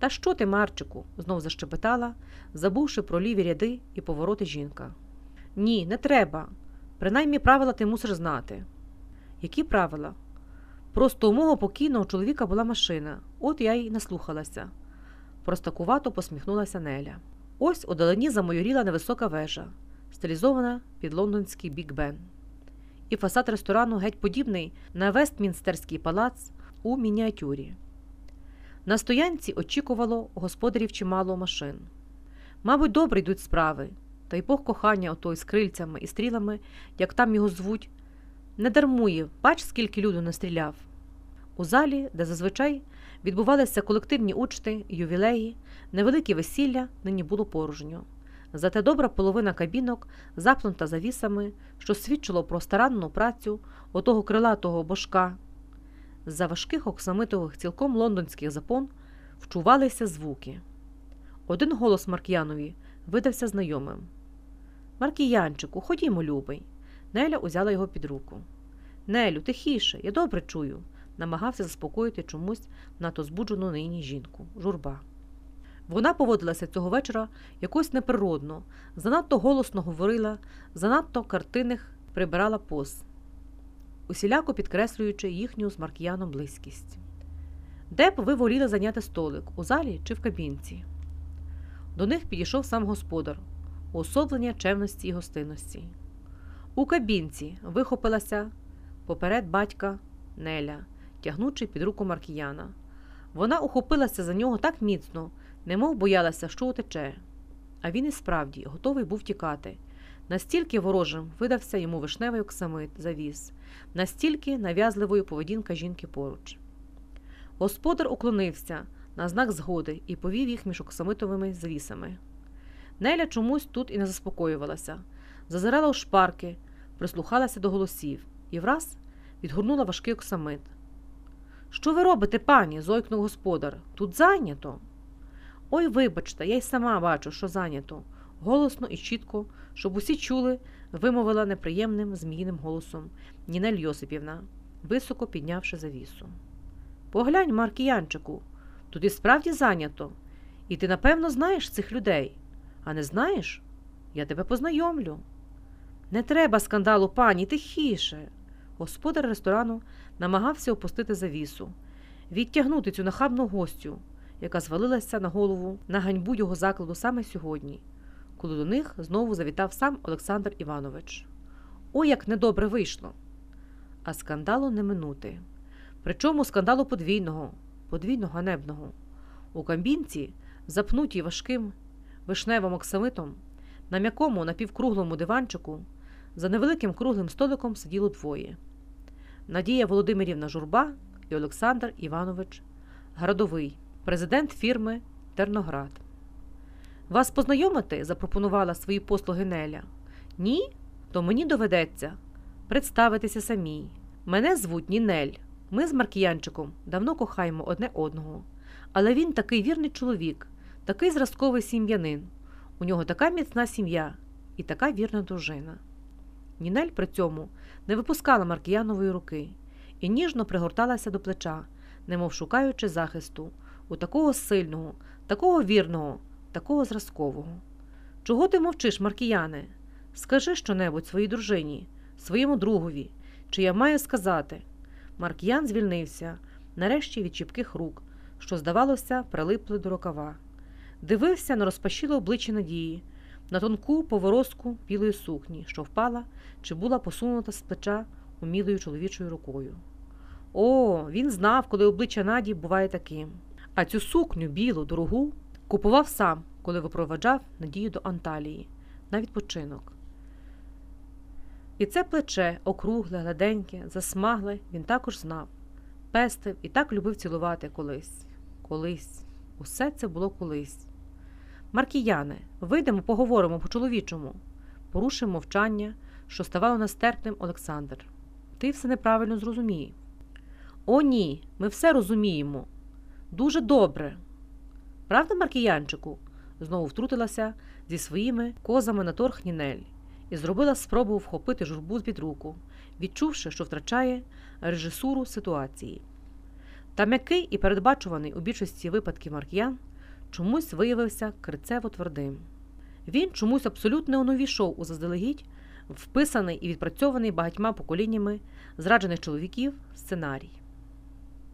Та що ти, Марчику? знов защебетала, забувши про ліві ряди і повороти жінка. Ні, не треба. Принаймні правила ти мусиш знати. Які правила? Просто у мого покійного чоловіка була машина, от я й наслухалася. Простакувато посміхнулася Неля. Ось у далині замайоріла невисока вежа, стилізована під лондонський бік Бен. І фасад ресторану геть подібний на Вестмінстерський палац у мініатюрі. На стоянці очікувало господарів чимало машин. Мабуть, добре йдуть справи, та й Бог кохання отой з крильцями і стрілами, як там його звуть, не дармує, бач, скільки люду настріляв. У залі, де зазвичай відбувалися колективні учти, ювілеї, невеликі весілля, нині було порожньо. Зате добра половина кабінок заплнута завісами, що свідчило про старанну працю отого крилатого божка. З-за важких оксамитових цілком лондонських запон вчувалися звуки. Один голос Марк'янові видався знайомим. Маркіянчику, ходімо, любий. Неля узяла його під руку. Нелю, тихіше, я добре чую, намагався заспокоїти чомусь надто збуджену нині жінку, журба. Вона поводилася цього вечора якось неприродно, занадто голосно говорила, занадто картинних прибирала поз, усіляко підкреслюючи їхню з Маркіяном близькість. Де б ви воліли зайняти столик, у залі чи в кабінці? До них підійшов сам господар, уособлення чемності і гостинності. У кабінці вихопилася поперед батька Неля, тягнучи під руку Маркіяна. Вона ухопилася за нього так міцно, немов боялася, що утече. А він і справді готовий був тікати. Настільки ворожим видався йому вишневий оксамит завіс, настільки нав'язливою поведінка жінки поруч. Господар уклонився на знак згоди і повів їх між оксамитовими завісами. Неля чомусь тут і не заспокоювалася, зазирала у шпарки, прислухалася до голосів і враз відгорнула важкий оксамит. Що ви робите, пані? зойкнув господар. Тут зайнято. Ой, вибачте, я й сама бачу, що зайнято. Голосно і чітко, щоб усі чули, вимовила неприємним зміїним голосом Нінель Йосипівна, високо піднявши завісу. Поглянь, Маркіянчику, тут і справді зайнято, і ти, напевно, знаєш цих людей. А не знаєш? Я тебе познайомлю. Не треба скандалу, пані, тихіше. Господар ресторану намагався опустити завісу, відтягнути цю нахабну гостю, яка звалилася на голову на ганьбу його закладу саме сьогодні, коли до них знову завітав сам Олександр Іванович. Ой, як недобре вийшло! А скандалу не минути. Причому скандалу подвійного, подвійно ганебного. У камбінці, запнутій важким вишневим оксамитом, на м'якому напівкруглому диванчику, за невеликим круглим столиком сиділо двоє. Надія Володимирівна Журба і Олександр Іванович Градовий, президент фірми Терноград. Вас познайомити? запропонувала свої послуги Неля. Ні? То мені доведеться представитися самій. Мене звуть Нінель. Ми з Маркіянчиком давно кохаємо одне одного. Але він такий вірний чоловік, такий зразковий сім'янин. У нього така міцна сім'я і така вірна дружина. Нінель при цьому не випускала Маркіянової руки і ніжно пригорталася до плеча, немов шукаючи захисту у такого сильного, такого вірного, такого зразкового. Чого ти мовчиш, Маркіяне? Скажи щонебудь своїй дружині, своєму другові, чи я маю сказати. Маркіян звільнився, нарешті від чіпких рук, що, здавалося, прилипли до рукава. Дивився на розпашіле обличчя Надії, на тонку поворозку білої сукні, що впала чи була посунута з плеча умілою чоловічою рукою. О, він знав, коли обличчя Наді буває таким. А цю сукню, білу, дорогу, купував сам, коли випроваджав Надію до Анталії на відпочинок. І це плече, округле, гладеньке, засмагле, він також знав, пестив і так любив цілувати колись. Колись. Усе це було колись. Маркіяне, вийдемо, поговоримо по чоловічому. Порушив мовчання, що ставало нестерпним Олександр. Ти все неправильно зрозумієш. О, ні, ми все розуміємо. Дуже добре. Правда, Маркіянчику? знову втрутилася зі своїми козами на торг Нінель і зробила спробу вхопити журбу під руку, відчувши, що втрачає режисуру ситуації. Та м'який і передбачуваний у більшості випадків Маркіян чомусь виявився крицево твердим. Він чомусь абсолютно не увійшов у заздалегідь вписаний і відпрацьований багатьма поколіннями зраджених чоловіків сценарій.